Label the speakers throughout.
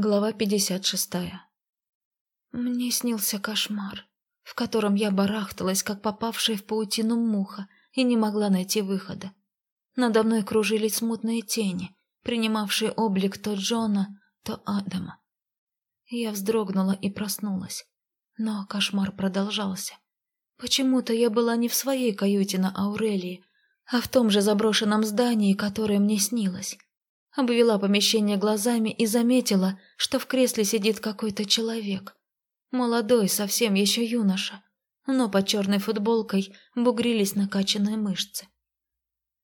Speaker 1: Глава 56. Мне снился кошмар, в котором я барахталась, как попавшая в паутину муха, и не могла найти выхода. Надо мной кружились смутные тени, принимавшие облик то Джона, то Адама. Я вздрогнула и проснулась, но кошмар продолжался. Почему-то я была не в своей каюте на Аурелии, а в том же заброшенном здании, которое мне снилось. Обвела помещение глазами и заметила, что в кресле сидит какой-то человек. Молодой, совсем еще юноша, но под черной футболкой бугрились накачанные мышцы.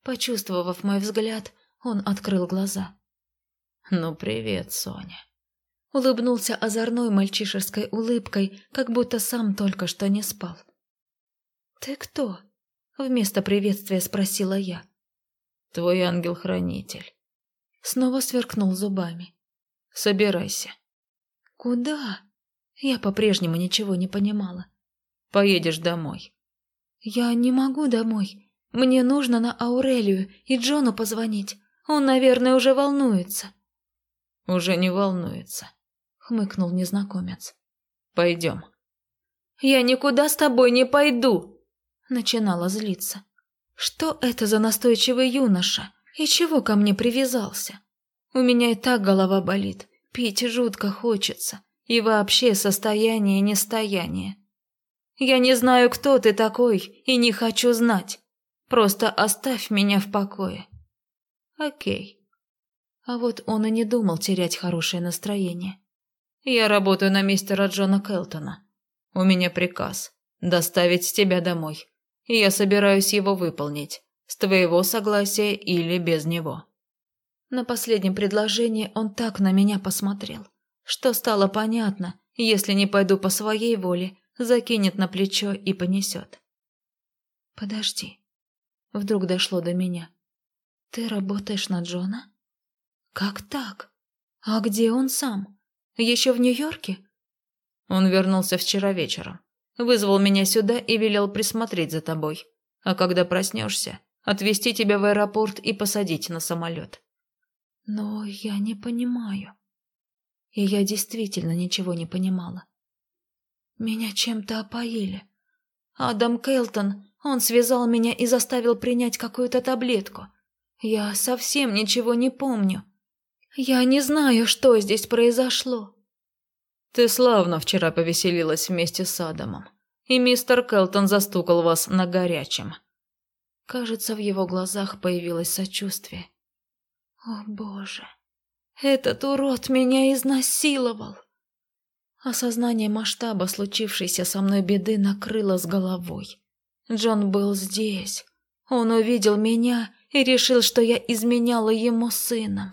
Speaker 1: Почувствовав мой взгляд, он открыл глаза.
Speaker 2: «Ну, привет, Соня».
Speaker 1: Улыбнулся озорной мальчишеской улыбкой, как будто сам только что не спал. «Ты кто?» — вместо приветствия спросила я.
Speaker 2: «Твой ангел-хранитель».
Speaker 1: Снова сверкнул зубами.
Speaker 2: «Собирайся».
Speaker 1: «Куда?» Я по-прежнему ничего не понимала.
Speaker 2: «Поедешь домой».
Speaker 1: «Я не могу домой. Мне нужно на Аурелию и Джону позвонить. Он, наверное, уже волнуется».
Speaker 2: «Уже не волнуется», — хмыкнул незнакомец. «Пойдем».
Speaker 1: «Я никуда с тобой не пойду», — начинала злиться. «Что это за настойчивый юноша? И чего ко мне привязался? У меня и так голова болит, пить жутко хочется, и вообще состояние нестояние. Я не знаю, кто ты такой, и не хочу знать. Просто оставь меня в покое. Окей. А вот он и не думал терять хорошее настроение.
Speaker 2: Я работаю на мистера Джона Келтона. У меня приказ доставить тебя домой, и я собираюсь его выполнить. С твоего согласия или без него.
Speaker 1: На последнем предложении он так на меня посмотрел, что стало понятно, если не пойду по своей воле, закинет на плечо и понесет. Подожди. Вдруг дошло до меня. Ты работаешь на Джона? Как так? А где он сам? Еще в Нью-Йорке?
Speaker 2: Он вернулся вчера вечером. Вызвал меня сюда и велел присмотреть за тобой. А когда проснешься, Отвезти тебя в аэропорт и посадить на самолет.
Speaker 1: Но я не понимаю. И я действительно ничего не понимала. Меня чем-то опоили. Адам Кейлтон, он связал меня и заставил принять какую-то таблетку. Я совсем ничего не помню. Я не знаю, что здесь произошло.
Speaker 2: Ты славно вчера повеселилась вместе с Адамом. И мистер Келтон застукал вас на горячем.
Speaker 1: Кажется, в его глазах появилось сочувствие. О, боже. Этот урод меня изнасиловал. Осознание масштаба случившейся со мной беды накрыло с головой. Джон был здесь. Он увидел меня и решил, что я изменяла ему сыном.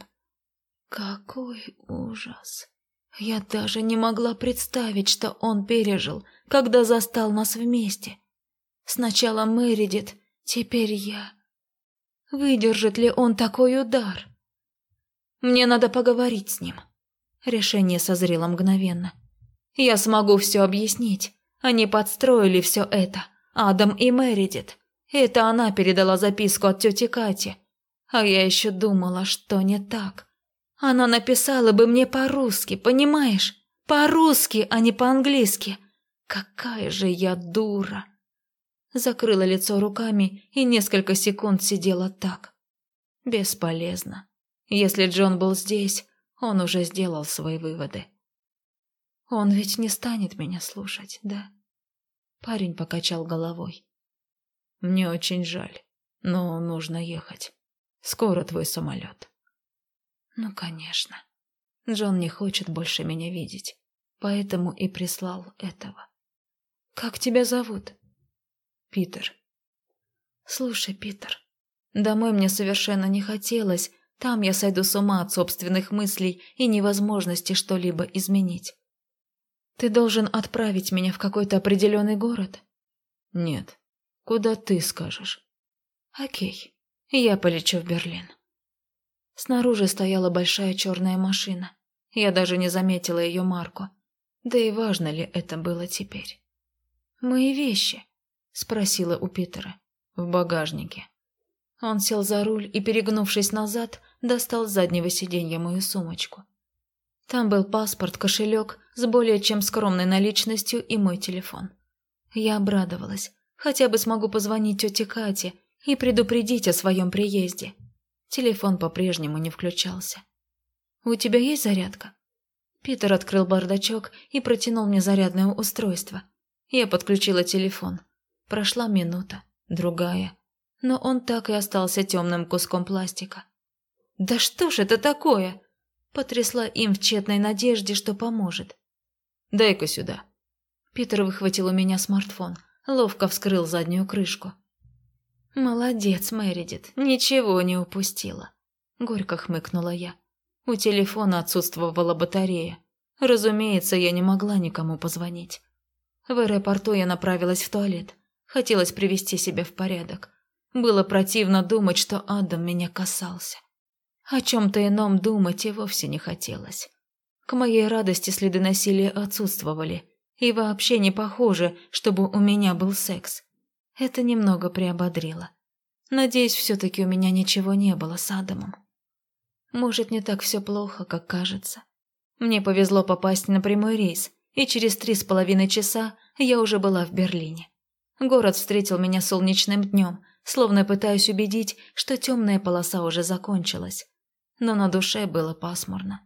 Speaker 1: Какой ужас. Я даже не могла представить, что он пережил, когда застал нас вместе. Сначала Мэридит, Теперь я... Выдержит ли он такой удар? Мне надо поговорить с ним. Решение созрело мгновенно. Я смогу все объяснить. Они подстроили все это. Адам и Мэридит. Это она передала записку от тети Кати. А я еще думала, что не так. Она написала бы мне по-русски, понимаешь? По-русски, а не по-английски. Какая же я дура закрыла лицо руками и несколько секунд сидела так. Бесполезно. Если Джон был здесь, он уже сделал свои выводы. Он ведь не станет меня слушать, да? Парень покачал головой.
Speaker 2: Мне очень жаль, но нужно ехать. Скоро твой самолет.
Speaker 1: Ну, конечно. Джон не хочет больше меня видеть, поэтому и прислал этого. Как тебя зовут? Питер. Слушай, Питер, домой мне совершенно не хотелось, там я сойду с ума от собственных мыслей и невозможности что-либо изменить. Ты должен отправить меня в какой-то определенный город?
Speaker 2: Нет. Куда ты скажешь?
Speaker 1: Окей. Я полечу в Берлин. Снаружи стояла большая черная машина. Я даже не заметила ее марку. Да и важно ли это было теперь? Мои вещи. — спросила у Питера.
Speaker 2: «В багажнике».
Speaker 1: Он сел за руль и, перегнувшись назад, достал с заднего сиденья мою сумочку. Там был паспорт, кошелек с более чем скромной наличностью и мой телефон. Я обрадовалась. Хотя бы смогу позвонить тете Кате и предупредить о своем приезде. Телефон по-прежнему не включался. «У тебя есть зарядка?» Питер открыл бардачок и протянул мне зарядное устройство. Я подключила телефон. Прошла минута, другая. Но он так и остался темным куском пластика. «Да что ж это такое?» Потрясла им в тщетной надежде, что поможет.
Speaker 2: «Дай-ка сюда».
Speaker 1: Питер выхватил у меня смартфон, ловко вскрыл заднюю крышку. «Молодец, Мэридит, ничего не упустила», – горько хмыкнула я. У телефона отсутствовала батарея. Разумеется, я не могла никому позвонить. В аэропорту я направилась в туалет. Хотелось привести себя в порядок. Было противно думать, что Адам меня касался. О чем-то ином думать и вовсе не хотелось. К моей радости следы насилия отсутствовали. И вообще не похоже, чтобы у меня был секс. Это немного приободрило. Надеюсь, все-таки у меня ничего не было с Адамом. Может, не так все плохо, как кажется. Мне повезло попасть на прямой рейс, и через три с половиной часа я уже была в Берлине. Город встретил меня солнечным днем, словно пытаясь убедить, что темная полоса уже закончилась. Но на душе было пасмурно.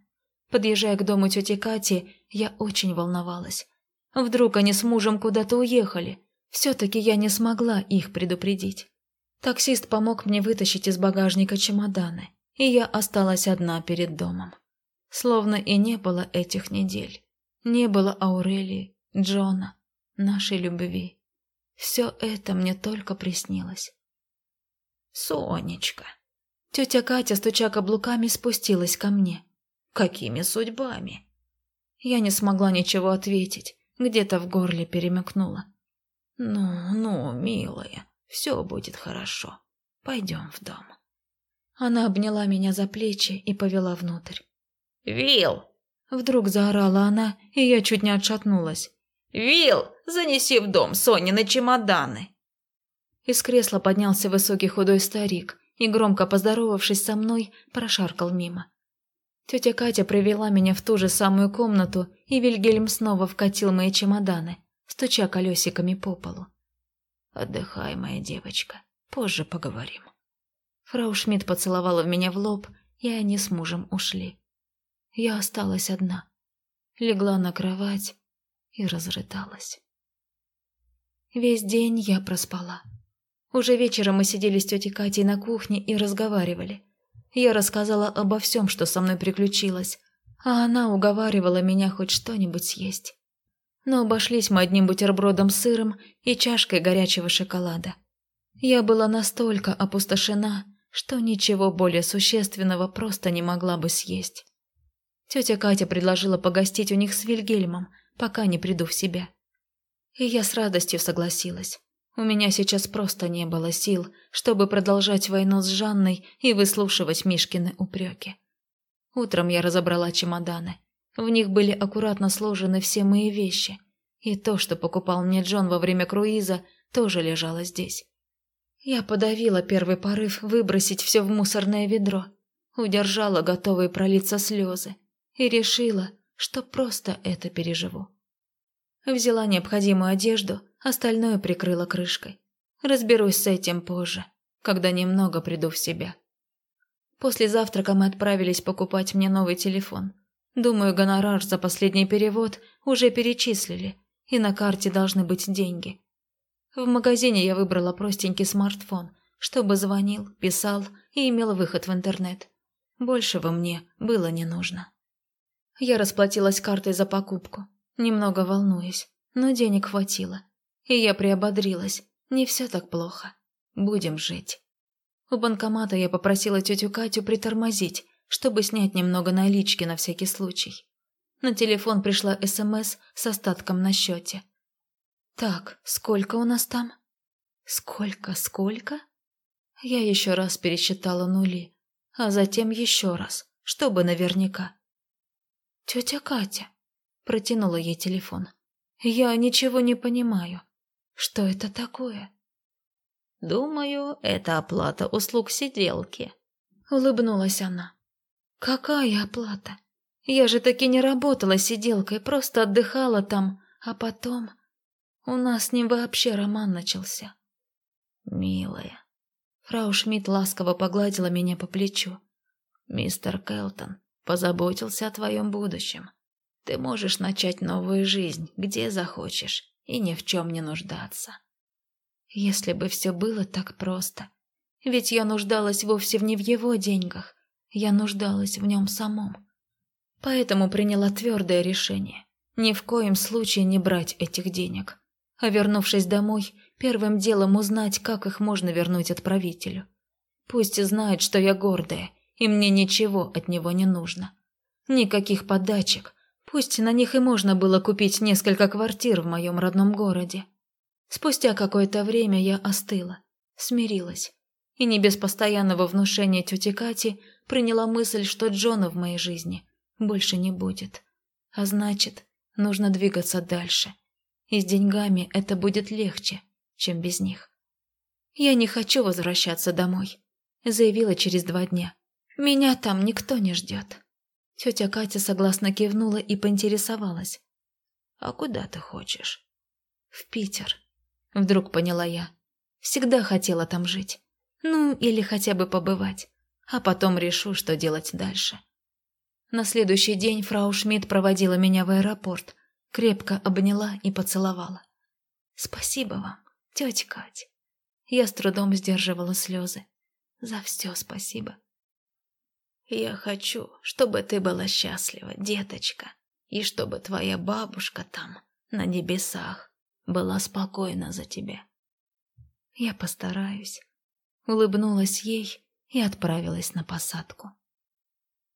Speaker 1: Подъезжая к дому тети Кати, я очень волновалась. Вдруг они с мужем куда-то уехали. Все-таки я не смогла их предупредить. Таксист помог мне вытащить из багажника чемоданы, и я осталась одна перед домом. Словно и не было этих недель. Не было Аурелии, Джона, нашей любви. Все это мне только приснилось. «Сонечка!» Тетя Катя, стуча каблуками, спустилась ко мне. «Какими судьбами?» Я не смогла ничего ответить, где-то в горле перемыкнула. «Ну, ну, милая, все будет хорошо. Пойдем в дом». Она обняла меня за плечи и повела внутрь. «Вилл!» Вдруг заорала она, и я чуть не отшатнулась. «Вилл, занеси в дом Сонины чемоданы!» Из кресла поднялся высокий худой старик и, громко поздоровавшись со мной, прошаркал мимо. Тетя Катя привела меня в ту же самую комнату, и Вильгельм снова вкатил мои чемоданы, стуча колесиками по полу. «Отдыхай, моя девочка, позже поговорим». Фрау Шмидт поцеловала меня в лоб, и они с мужем ушли. Я осталась одна, легла на кровать и разрыдалась. Весь день я проспала. Уже вечером мы сидели с тетей Катей на кухне и разговаривали. Я рассказала обо всем, что со мной приключилось, а она уговаривала меня хоть что-нибудь съесть. Но обошлись мы одним бутербродом с сыром и чашкой горячего шоколада. Я была настолько опустошена, что ничего более существенного просто не могла бы съесть. Тетя Катя предложила погостить у них с Вильгельмом, пока не приду в себя. И я с радостью согласилась. У меня сейчас просто не было сил, чтобы продолжать войну с Жанной и выслушивать Мишкины упреки. Утром я разобрала чемоданы. В них были аккуратно сложены все мои вещи. И то, что покупал мне Джон во время круиза, тоже лежало здесь. Я подавила первый порыв выбросить все в мусорное ведро, удержала готовые пролиться слезы и решила, что просто это переживу. Взяла необходимую одежду, остальное прикрыла крышкой. Разберусь с этим позже, когда немного приду в себя. После завтрака мы отправились покупать мне новый телефон. Думаю, гонорар за последний перевод уже перечислили, и на карте должны быть деньги. В магазине я выбрала простенький смартфон, чтобы звонил, писал и имел выход в интернет. Большего мне было не нужно. Я расплатилась картой за покупку немного волнуюсь, но денег хватило. И я приободрилась. Не все так плохо. Будем жить. У банкомата я попросила тетю Катю притормозить, чтобы снять немного налички на всякий случай. На телефон пришла СМС с остатком на счете. «Так, сколько у нас там?» «Сколько, сколько?» Я еще раз пересчитала нули, а затем еще раз, чтобы наверняка. «Тетя Катя, Протянула ей телефон. «Я ничего не понимаю. Что это такое?»
Speaker 2: «Думаю, это оплата услуг сиделки», —
Speaker 1: улыбнулась она. «Какая оплата? Я же таки не работала сиделкой, просто отдыхала там, а потом... У нас с ним вообще роман начался.
Speaker 2: Милая. Фрау Шмидт ласково погладила меня по плечу. Мистер Келтон позаботился о твоем будущем. Ты можешь начать новую жизнь, где захочешь, и ни в чем не нуждаться.
Speaker 1: Если бы все было так просто. Ведь я нуждалась вовсе не в его деньгах, я нуждалась в нем самом. Поэтому приняла твердое решение ни в коем случае не брать этих денег. А вернувшись домой, первым делом узнать, как их можно вернуть отправителю. Пусть знает, что я гордая, и мне ничего от него не нужно. Никаких подачек, пусть на них и можно было купить несколько квартир в моем родном городе. Спустя какое-то время я остыла, смирилась, и не без постоянного внушения тети Кати приняла мысль, что Джона в моей жизни больше не будет. А значит, нужно двигаться дальше. И с деньгами это будет легче, чем без них. «Я не хочу возвращаться домой», — заявила через два дня. «Меня там никто не ждет». Тетя Катя согласно кивнула и поинтересовалась.
Speaker 2: «А куда ты хочешь?»
Speaker 1: «В Питер», — вдруг поняла я. «Всегда хотела там жить. Ну, или хотя бы побывать. А потом решу, что делать дальше». На следующий день фрау Шмидт проводила меня в аэропорт, крепко обняла и поцеловала. «Спасибо вам, тетя Кать». Я с трудом сдерживала слезы. «За все спасибо».
Speaker 2: «Я хочу, чтобы ты была счастлива, деточка, и чтобы твоя бабушка там, на небесах, была спокойна за тебя».
Speaker 1: «Я постараюсь», — улыбнулась ей и отправилась на посадку.